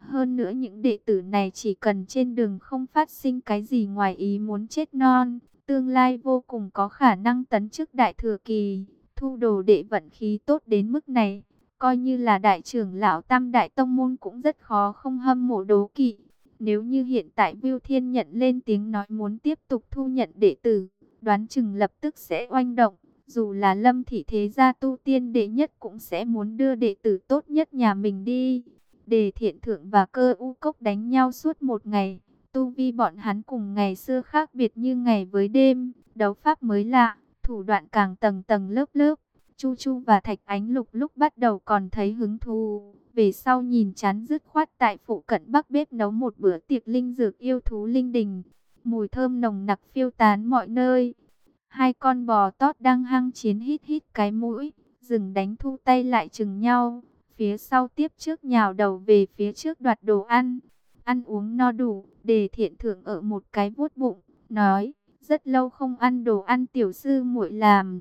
Hơn nữa những đệ tử này chỉ cần trên đường không phát sinh cái gì ngoài ý muốn chết non, tương lai vô cùng có khả năng tấn chức đại thừa kỳ, thu đồ đệ vận khí tốt đến mức này. Coi như là đại trưởng lão tam đại tông môn cũng rất khó không hâm mộ đố kỵ. Nếu như hiện tại Viu Thiên nhận lên tiếng nói muốn tiếp tục thu nhận đệ tử, đoán chừng lập tức sẽ oanh động. Dù là lâm thị thế gia tu tiên đệ nhất cũng sẽ muốn đưa đệ tử tốt nhất nhà mình đi. Đề thiện thượng và cơ u cốc đánh nhau suốt một ngày. Tu vi bọn hắn cùng ngày xưa khác biệt như ngày với đêm. Đấu pháp mới lạ, thủ đoạn càng tầng tầng lớp lớp. Chu Chu và Thạch Ánh Lục lúc bắt đầu còn thấy hứng thú. Về sau nhìn chán dứt khoát tại phụ cận bắc bếp nấu một bữa tiệc linh dược yêu thú linh đình. Mùi thơm nồng nặc phiêu tán mọi nơi. Hai con bò tót đang hăng chiến hít hít cái mũi. Dừng đánh thu tay lại chừng nhau. Phía sau tiếp trước nhào đầu về phía trước đoạt đồ ăn. Ăn uống no đủ, để thiện thượng ở một cái vuốt bụng. Nói, rất lâu không ăn đồ ăn tiểu sư muội làm.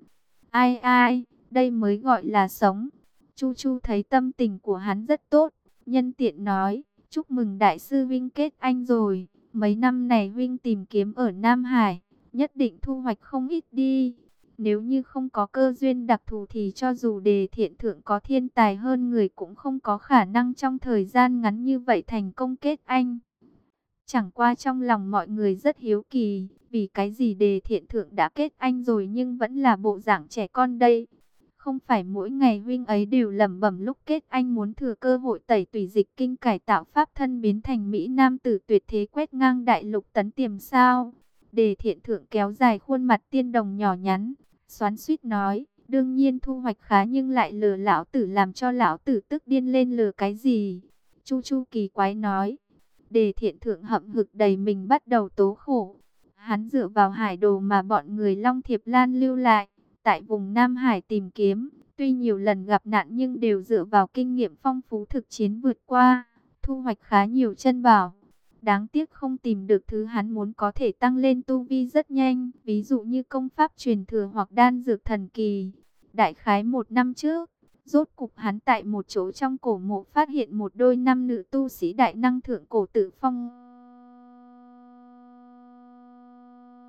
Ai ai, đây mới gọi là sống. Chu Chu thấy tâm tình của hắn rất tốt, nhân tiện nói, chúc mừng đại sư Vinh kết anh rồi, mấy năm này Vinh tìm kiếm ở Nam Hải, nhất định thu hoạch không ít đi. Nếu như không có cơ duyên đặc thù thì cho dù đề thiện thượng có thiên tài hơn người cũng không có khả năng trong thời gian ngắn như vậy thành công kết anh. Chẳng qua trong lòng mọi người rất hiếu kỳ, vì cái gì đề thiện thượng đã kết anh rồi nhưng vẫn là bộ dạng trẻ con đây. Không phải mỗi ngày huynh ấy đều lẩm bẩm lúc kết anh muốn thừa cơ hội tẩy tùy dịch kinh cải tạo pháp thân biến thành Mỹ Nam tử tuyệt thế quét ngang đại lục tấn tiềm sao. Đề thiện thượng kéo dài khuôn mặt tiên đồng nhỏ nhắn, xoắn suýt nói, Đương nhiên thu hoạch khá nhưng lại lừa lão tử làm cho lão tử tức điên lên lừa cái gì. Chu Chu kỳ quái nói. Đề thiện thượng hậm hực đầy mình bắt đầu tố khổ. Hắn dựa vào hải đồ mà bọn người Long Thiệp Lan lưu lại. Tại vùng Nam Hải tìm kiếm. Tuy nhiều lần gặp nạn nhưng đều dựa vào kinh nghiệm phong phú thực chiến vượt qua. Thu hoạch khá nhiều chân bảo. Đáng tiếc không tìm được thứ hắn muốn có thể tăng lên tu vi rất nhanh. Ví dụ như công pháp truyền thừa hoặc đan dược thần kỳ. Đại khái một năm trước, rốt cục hắn tại một chỗ trong cổ mộ phát hiện một đôi nam nữ tu sĩ đại năng thượng cổ tự phong.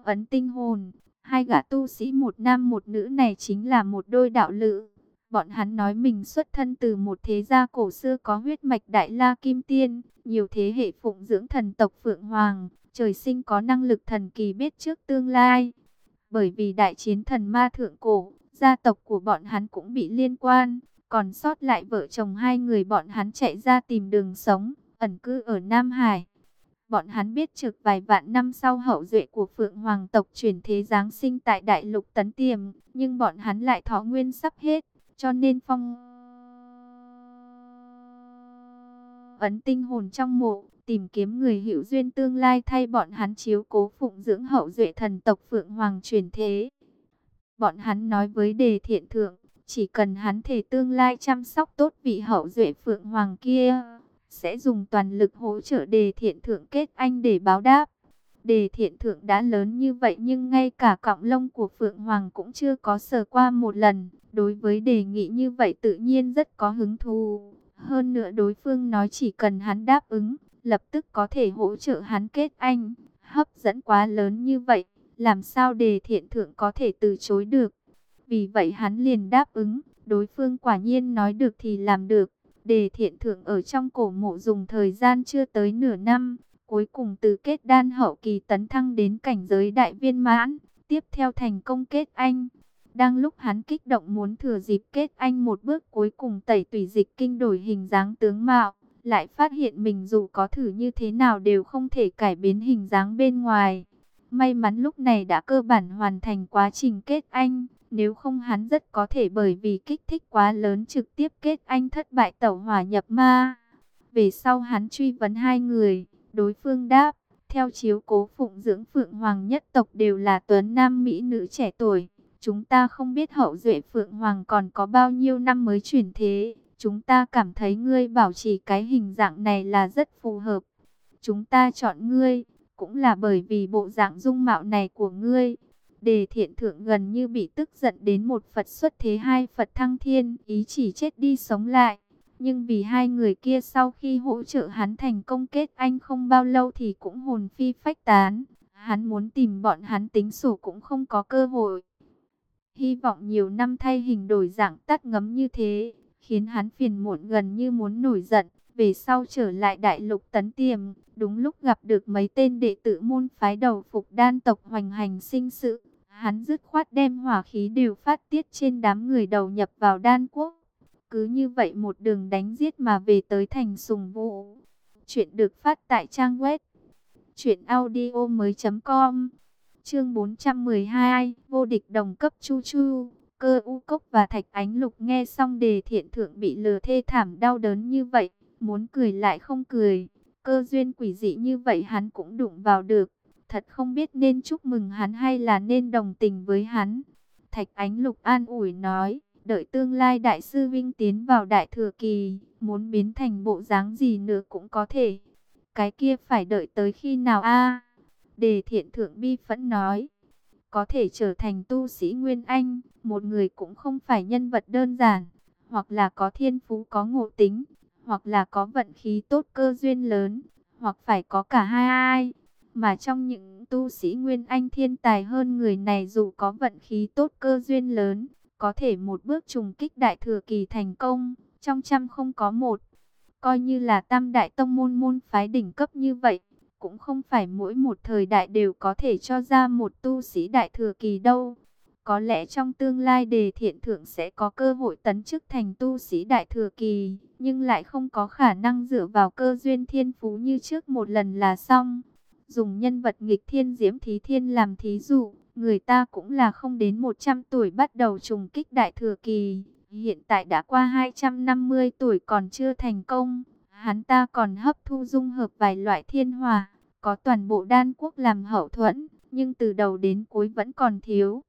Ấn tinh hồn, hai gã tu sĩ một nam một nữ này chính là một đôi đạo lữ. Bọn hắn nói mình xuất thân từ một thế gia cổ xưa có huyết mạch đại la kim tiên, nhiều thế hệ phụng dưỡng thần tộc Phượng Hoàng, trời sinh có năng lực thần kỳ biết trước tương lai. Bởi vì đại chiến thần ma thượng cổ, gia tộc của bọn hắn cũng bị liên quan, còn sót lại vợ chồng hai người bọn hắn chạy ra tìm đường sống, ẩn cư ở Nam Hải. Bọn hắn biết trực vài vạn năm sau hậu duệ của Phượng Hoàng tộc chuyển thế Giáng sinh tại Đại Lục Tấn Tiềm, nhưng bọn hắn lại thọ nguyên sắp hết, cho nên phong ấn tinh hồn trong mộ, tìm kiếm người hữu duyên tương lai thay bọn hắn chiếu cố phụng dưỡng hậu duệ thần tộc Phượng Hoàng truyền thế. Bọn hắn nói với đề thiện thượng, chỉ cần hắn thể tương lai chăm sóc tốt vị hậu duệ Phượng Hoàng kia, sẽ dùng toàn lực hỗ trợ đề thiện thượng kết anh để báo đáp. Đề thiện thượng đã lớn như vậy nhưng ngay cả cọng lông của Phượng Hoàng cũng chưa có sờ qua một lần. Đối với đề nghị như vậy tự nhiên rất có hứng thú. Hơn nữa đối phương nói chỉ cần hắn đáp ứng, lập tức có thể hỗ trợ hắn kết anh. Hấp dẫn quá lớn như vậy, làm sao đề thiện thượng có thể từ chối được. Vì vậy hắn liền đáp ứng, đối phương quả nhiên nói được thì làm được. Đề thiện thượng ở trong cổ mộ dùng thời gian chưa tới nửa năm, cuối cùng từ kết đan hậu kỳ tấn thăng đến cảnh giới đại viên mãn, tiếp theo thành công kết anh. Đang lúc hắn kích động muốn thừa dịp kết anh một bước cuối cùng tẩy tùy dịch kinh đổi hình dáng tướng mạo, lại phát hiện mình dù có thử như thế nào đều không thể cải biến hình dáng bên ngoài. May mắn lúc này đã cơ bản hoàn thành quá trình kết anh, nếu không hắn rất có thể bởi vì kích thích quá lớn trực tiếp kết anh thất bại tẩu hỏa nhập ma. Về sau hắn truy vấn hai người, đối phương đáp, theo chiếu cố phụng dưỡng Phượng Hoàng nhất tộc đều là tuấn nam mỹ nữ trẻ tuổi. Chúng ta không biết hậu duệ Phượng Hoàng còn có bao nhiêu năm mới chuyển thế. Chúng ta cảm thấy ngươi bảo trì cái hình dạng này là rất phù hợp. Chúng ta chọn ngươi, cũng là bởi vì bộ dạng dung mạo này của ngươi. Đề thiện thượng gần như bị tức giận đến một Phật xuất thế hai Phật thăng thiên, ý chỉ chết đi sống lại. Nhưng vì hai người kia sau khi hỗ trợ hắn thành công kết anh không bao lâu thì cũng hồn phi phách tán. Hắn muốn tìm bọn hắn tính sổ cũng không có cơ hội. Hy vọng nhiều năm thay hình đổi dạng tắt ngấm như thế, khiến hắn phiền muộn gần như muốn nổi giận. Về sau trở lại đại lục tấn tiềm, đúng lúc gặp được mấy tên đệ tử môn phái đầu phục đan tộc hoành hành sinh sự. Hắn dứt khoát đem hỏa khí đều phát tiết trên đám người đầu nhập vào đan quốc. Cứ như vậy một đường đánh giết mà về tới thành sùng vũ. Chuyện được phát tại trang web truyệnaudiomoi.com. Chương 412, vô địch đồng cấp Chu Chu, Cơ U Cốc và Thạch Ánh Lục nghe xong đề thiện thượng bị lừa thê thảm đau đớn như vậy, muốn cười lại không cười. Cơ duyên quỷ dị như vậy hắn cũng đụng vào được, thật không biết nên chúc mừng hắn hay là nên đồng tình với hắn. Thạch Ánh Lục an ủi nói, đợi tương lai đại sư Vinh tiến vào đại thừa kỳ, muốn biến thành bộ dáng gì nữa cũng có thể. Cái kia phải đợi tới khi nào a? Đề thiện thượng bi phẫn nói, có thể trở thành tu sĩ Nguyên Anh, một người cũng không phải nhân vật đơn giản, hoặc là có thiên phú có ngộ tính, hoặc là có vận khí tốt cơ duyên lớn, hoặc phải có cả hai ai. Mà trong những tu sĩ Nguyên Anh thiên tài hơn người này dù có vận khí tốt cơ duyên lớn, có thể một bước trùng kích đại thừa kỳ thành công, trong trăm không có một. Coi như là tam đại tông môn môn phái đỉnh cấp như vậy, cũng không phải mỗi một thời đại đều có thể cho ra một tu sĩ đại thừa kỳ đâu. Có lẽ trong tương lai đề thiện thượng sẽ có cơ hội tấn chức thành tu sĩ đại thừa kỳ, nhưng lại không có khả năng dựa vào cơ duyên thiên phú như trước một lần là xong. Dùng nhân vật nghịch thiên diễm thí thiên làm thí dụ, người ta cũng là không đến 100 tuổi bắt đầu trùng kích đại thừa kỳ, hiện tại đã qua 250 tuổi còn chưa thành công. Hắn ta còn hấp thu dung hợp vài loại thiên hòa có toàn bộ đan quốc làm hậu thuẫn, nhưng từ đầu đến cuối vẫn còn thiếu.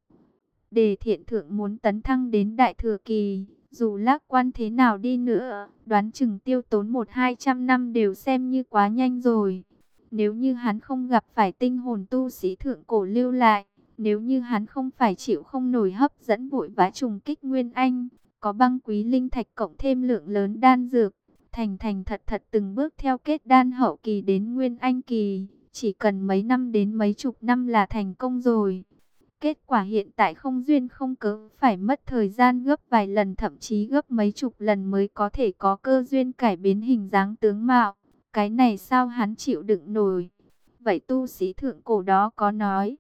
Đề thiện thượng muốn tấn thăng đến đại thừa kỳ, dù lạc quan thế nào đi nữa, đoán chừng tiêu tốn một hai trăm năm đều xem như quá nhanh rồi. Nếu như hắn không gặp phải tinh hồn tu sĩ thượng cổ lưu lại, nếu như hắn không phải chịu không nổi hấp dẫn vội vã trùng kích Nguyên Anh, có băng quý linh thạch cộng thêm lượng lớn đan dược, thành thành thật thật từng bước theo kết đan hậu kỳ đến Nguyên Anh kỳ, chỉ cần mấy năm đến mấy chục năm là thành công rồi. Kết quả hiện tại không duyên không cớ phải mất thời gian gấp vài lần thậm chí gấp mấy chục lần mới có thể có cơ duyên cải biến hình dáng tướng mạo. Cái này sao hắn chịu đựng nổi? Vậy tu sĩ thượng cổ đó có nói,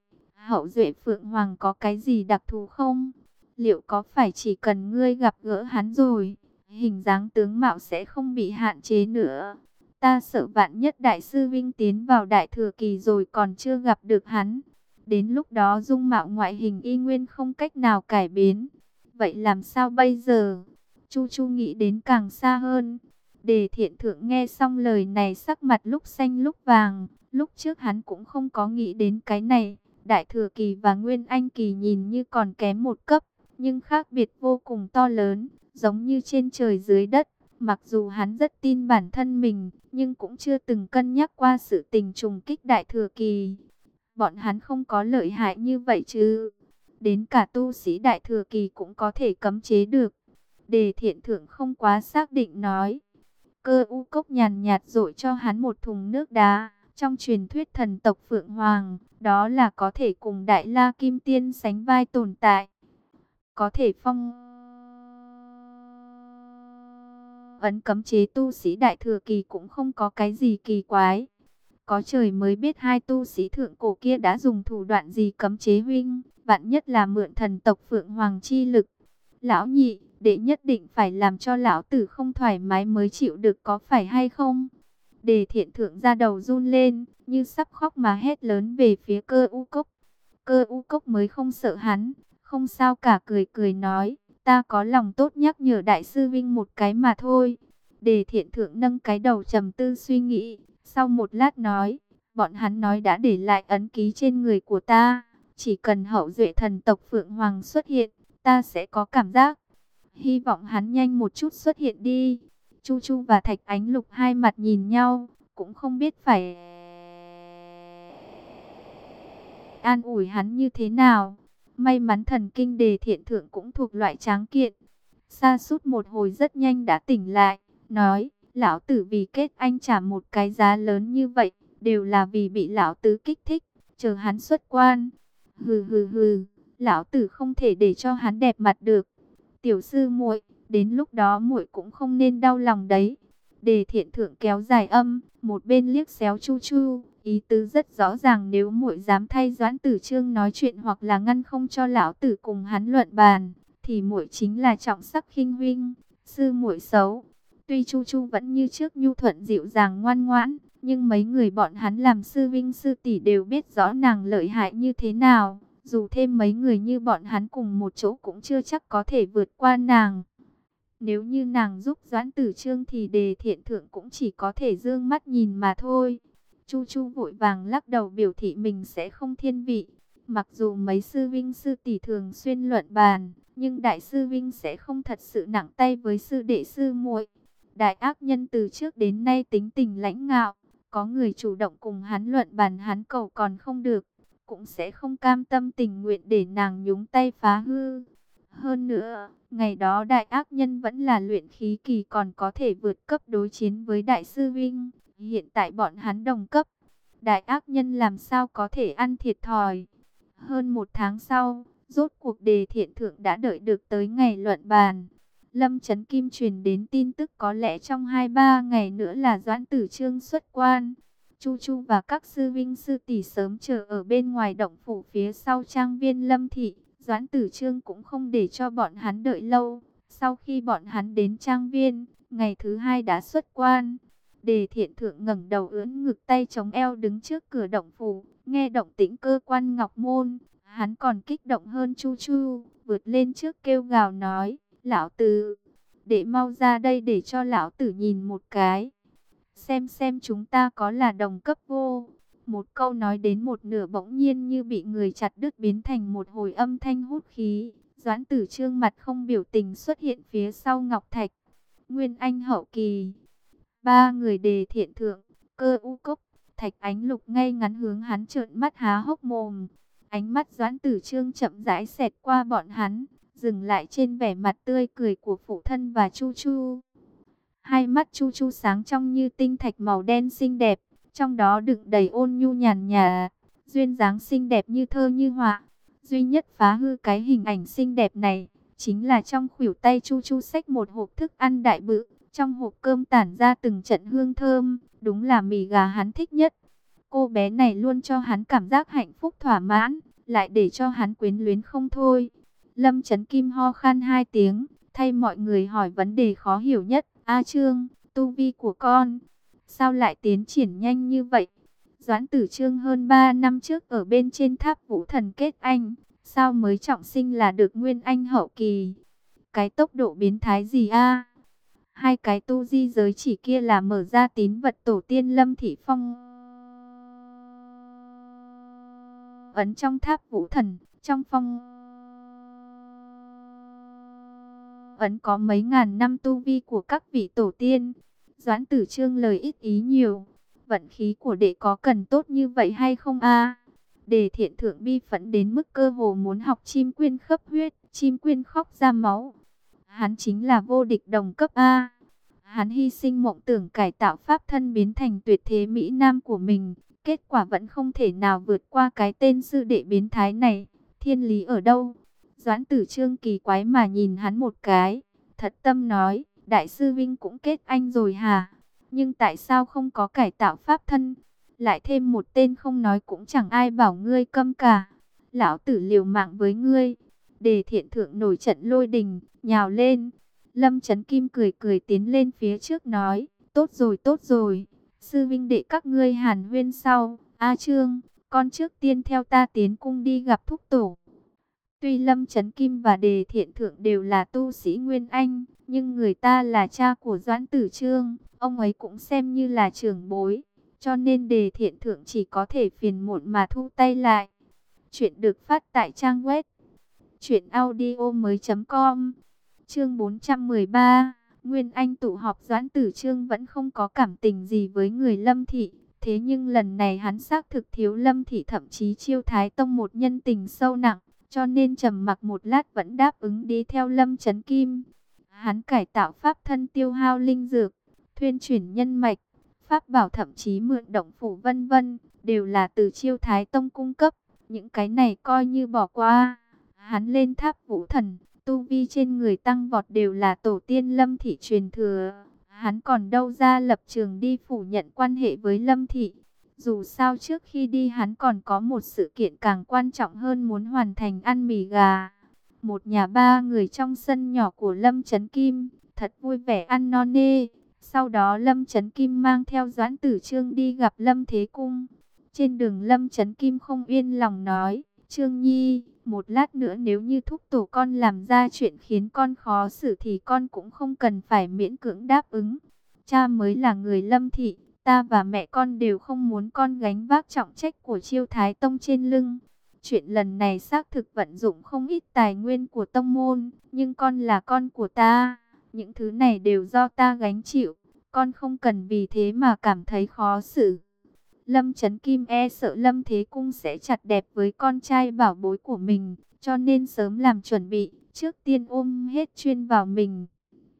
hậu duệ Phượng Hoàng có cái gì đặc thù không? Liệu có phải chỉ cần ngươi gặp gỡ hắn rồi, hình dáng tướng mạo sẽ không bị hạn chế nữa? Ta sợ vạn nhất đại sư Vinh tiến vào đại thừa kỳ rồi còn chưa gặp được hắn. Đến lúc đó dung mạo ngoại hình y nguyên không cách nào cải biến. Vậy làm sao bây giờ? Chu Chu nghĩ đến càng xa hơn. Đề thiện thượng nghe xong lời này sắc mặt lúc xanh lúc vàng. Lúc trước hắn cũng không có nghĩ đến cái này. Đại thừa kỳ và nguyên anh kỳ nhìn như còn kém một cấp. Nhưng khác biệt vô cùng to lớn. Giống như trên trời dưới đất. Mặc dù hắn rất tin bản thân mình, nhưng cũng chưa từng cân nhắc qua sự tình trùng kích đại thừa kỳ. Bọn hắn không có lợi hại như vậy chứ. Đến cả tu sĩ đại thừa kỳ cũng có thể cấm chế được. Đề thiện thượng không quá xác định nói. Cơ u cốc nhàn nhạt rội cho hắn một thùng nước đá. Trong truyền thuyết thần tộc Phượng Hoàng, đó là có thể cùng Đại La Kim Tiên sánh vai tồn tại. Có thể phong ấn cấm chế tu sĩ đại thừa kỳ cũng không có cái gì kỳ quái. Có trời mới biết hai tu sĩ thượng cổ kia đã dùng thủ đoạn gì cấm chế huynh, vạn nhất là mượn thần tộc Phượng Hoàng chi lực. Lão nhị, đệ nhất định phải làm cho lão tử không thoải mái mới chịu được có phải hay không? Đề thiện thượng ra đầu run lên, như sắp khóc mà hét lớn về phía cơ u cốc. Cơ u cốc mới không sợ hắn, không sao cả cười cười nói, ta có lòng tốt nhắc nhở đại sư Vinh một cái mà thôi. Đề thiện thượng nâng cái đầu trầm tư suy nghĩ, sau một lát nói, bọn hắn nói đã để lại ấn ký trên người của ta. Chỉ cần hậu duệ thần tộc Phượng Hoàng xuất hiện, ta sẽ có cảm giác. Hy vọng hắn nhanh một chút xuất hiện đi. Chu Chu và Thạch Ánh Lục hai mặt nhìn nhau, cũng không biết phải an ủi hắn như thế nào. May mắn thần kinh đề thiện thượng cũng thuộc loại tráng kiện. Sa sút một hồi rất nhanh đã tỉnh lại, nói, lão tử vì kết anh trả một cái giá lớn như vậy, đều là vì bị lão tứ kích thích, chờ hắn xuất quan. Hừ hừ hừ, lão tử không thể để cho hắn đẹp mặt được. Tiểu sư muội, đến lúc đó muội cũng không nên đau lòng đấy. Đề thiện thượng kéo dài âm, một bên liếc xéo chu chu, ý tứ rất rõ ràng nếu muội dám thay doãn tử trương nói chuyện hoặc là ngăn không cho lão tử cùng hắn luận bàn, thì muội chính là trọng sắc khinh huynh, sư muội xấu. Tuy Chu Chu vẫn như trước nhu thuận dịu dàng ngoan ngoãn, nhưng mấy người bọn hắn làm sư vinh sư tỷ đều biết rõ nàng lợi hại như thế nào. Dù thêm mấy người như bọn hắn cùng một chỗ cũng chưa chắc có thể vượt qua nàng. Nếu như nàng giúp Doãn Tử Trương thì đề thiện thượng cũng chỉ có thể dương mắt nhìn mà thôi. Chu Chu vội vàng lắc đầu biểu thị mình sẽ không thiên vị. Mặc dù mấy sư vinh sư tỷ thường xuyên luận bàn, nhưng đại sư vinh sẽ không thật sự nặng tay với sư đệ sư muội. Đại ác nhân từ trước đến nay tính tình lãnh ngạo, có người chủ động cùng hắn luận bàn hắn cầu còn không được, cũng sẽ không cam tâm tình nguyện để nàng nhúng tay phá hư. Hơn nữa, ngày đó đại ác nhân vẫn là luyện khí kỳ còn có thể vượt cấp đối chiến với đại sư Vinh. Hiện tại bọn hắn đồng cấp, đại ác nhân làm sao có thể ăn thiệt thòi. Hơn một tháng sau, rốt cuộc đề thiện thượng đã đợi được tới ngày luận bàn. Lâm Trấn Kim truyền đến tin tức có lẽ trong 2-3 ngày nữa là Doãn Tử Trương xuất quan. Chu Chu và các sư vinh sư tỷ sớm chờ ở bên ngoài động phủ phía sau trang viên Lâm Thị. Doãn Tử Trương cũng không để cho bọn hắn đợi lâu. Sau khi bọn hắn đến trang viên, ngày thứ hai đã xuất quan. Đề thiện thượng ngẩng đầu ưỡn ngực tay chống eo đứng trước cửa động phủ, nghe động tĩnh cơ quan ngọc môn. Hắn còn kích động hơn Chu Chu, vượt lên trước kêu gào nói, lão tử, để mau ra đây để cho lão tử nhìn một cái. Xem xem chúng ta có là đồng cấp vô. Một câu nói đến một nửa bỗng nhiên như bị người chặt đứt biến thành một hồi âm thanh hút khí. Doãn tử trương mặt không biểu tình xuất hiện phía sau Ngọc Thạch. Nguyên Anh hậu kỳ. Ba người đề thiện thượng, cơ u cốc, thạch ánh lục ngay ngắn hướng hắn trợn mắt há hốc mồm. Ánh mắt doãn tử trương chậm rãi xẹt qua bọn hắn, dừng lại trên vẻ mặt tươi cười của phụ thân và chu chu. Hai mắt chu chu sáng trong như tinh thạch màu đen xinh đẹp, trong đó đựng đầy ôn nhu nhàn nhạt, duyên dáng xinh đẹp như thơ như họa. Duy nhất phá hư cái hình ảnh xinh đẹp này, chính là trong khuỷu tay chu chu xách một hộp thức ăn đại bự, trong hộp cơm tản ra từng trận hương thơm, đúng là mì gà hắn thích nhất. Cô bé này luôn cho hắn cảm giác hạnh phúc thỏa mãn, lại để cho hắn quyến luyến không thôi. Lâm Trấn Kim ho khan hai tiếng, thay mọi người hỏi vấn đề khó hiểu nhất. A Trương, tu vi của con, sao lại tiến triển nhanh như vậy? Doãn tử trương hơn 3 năm trước ở bên trên tháp vũ thần kết anh, sao mới trọng sinh là được nguyên anh hậu kỳ? Cái tốc độ biến thái gì a? Hai cái tu di giới chỉ kia là mở ra tín vật tổ tiên Lâm Thị Phong. Ấn trong tháp vũ thần, trong phong... Ấn có mấy ngàn năm tu vi của các vị tổ tiên. Doãn tử trương lời ít ý nhiều. Vận khí của đệ có cần tốt như vậy hay không a? Đề thiện thượng bi phẫn đến mức cơ hồ muốn học chim quyên khớp huyết, chim quyên khóc ra máu. Hắn chính là vô địch đồng cấp A. Hắn hy sinh mộng tưởng cải tạo pháp thân biến thành tuyệt thế Mỹ Nam của mình. Kết quả vẫn không thể nào vượt qua cái tên sư đệ biến thái này. Thiên lý ở đâu? Doãn tử trương kỳ quái mà nhìn hắn một cái. Thật tâm nói, đại sư Vinh cũng kết anh rồi hả? Nhưng tại sao không có cải tạo pháp thân? Lại thêm một tên không nói cũng chẳng ai bảo ngươi câm cả. Lão tử liều mạng với ngươi. Đề thiện thượng nổi trận lôi đình, nhào lên. Lâm Trấn Kim cười cười tiến lên phía trước nói, tốt rồi tốt rồi, sư vinh đệ các ngươi hàn huyên sau, A Trương, con trước tiên theo ta tiến cung đi gặp thúc tổ. Tuy Lâm Trấn Kim và Đề Thiện Thượng đều là tu sĩ Nguyên Anh, nhưng người ta là cha của Doãn Tử Trương, ông ấy cũng xem như là trưởng bối, cho nên Đề Thiện Thượng chỉ có thể phiền muộn mà thu tay lại. Chuyện được phát tại trang web chuyện audio mới.com Chương 413 Nguyên Anh tụ họp Doãn Tử Trương vẫn không có cảm tình gì với người Lâm Thị. Thế nhưng lần này hắn xác thực thiếu Lâm Thị thậm chí chiêu Thái Tông một nhân tình sâu nặng. Cho nên trầm mặc một lát vẫn đáp ứng đi theo Lâm Trấn Kim. Hắn cải tạo pháp thân tiêu hao linh dược, thuyên chuyển nhân mạch, pháp bảo thậm chí mượn động phủ vân vân, đều là từ chiêu Thái Tông cung cấp. Những cái này coi như bỏ qua. Hắn lên tháp vũ thần, tu vi trên người tăng vọt đều là tổ tiên Lâm Thị truyền thừa. Hắn còn đâu ra lập trường đi phủ nhận quan hệ với Lâm Thị. Dù sao trước khi đi hắn còn có một sự kiện càng quan trọng hơn muốn hoàn thành ăn mì gà. Một nhà ba người trong sân nhỏ của Lâm Trấn Kim, thật vui vẻ ăn no nê. Sau đó Lâm Trấn Kim mang theo Doãn Tử Trương đi gặp Lâm Thế Cung. Trên đường Lâm Trấn Kim không yên lòng nói, Trương Nhi, một lát nữa nếu như thúc tổ con làm ra chuyện khiến con khó xử thì con cũng không cần phải miễn cưỡng đáp ứng. Cha mới là người lâm thị, ta và mẹ con đều không muốn con gánh vác trọng trách của chiêu thái tông trên lưng. Chuyện lần này xác thực vận dụng không ít tài nguyên của tông môn, nhưng con là con của ta. Những thứ này đều do ta gánh chịu, con không cần vì thế mà cảm thấy khó xử. Lâm Trấn Kim e sợ Lâm Thế Cung sẽ chặt đẹp với con trai bảo bối của mình, cho nên sớm làm chuẩn bị, trước tiên ôm hết chuyên vào mình.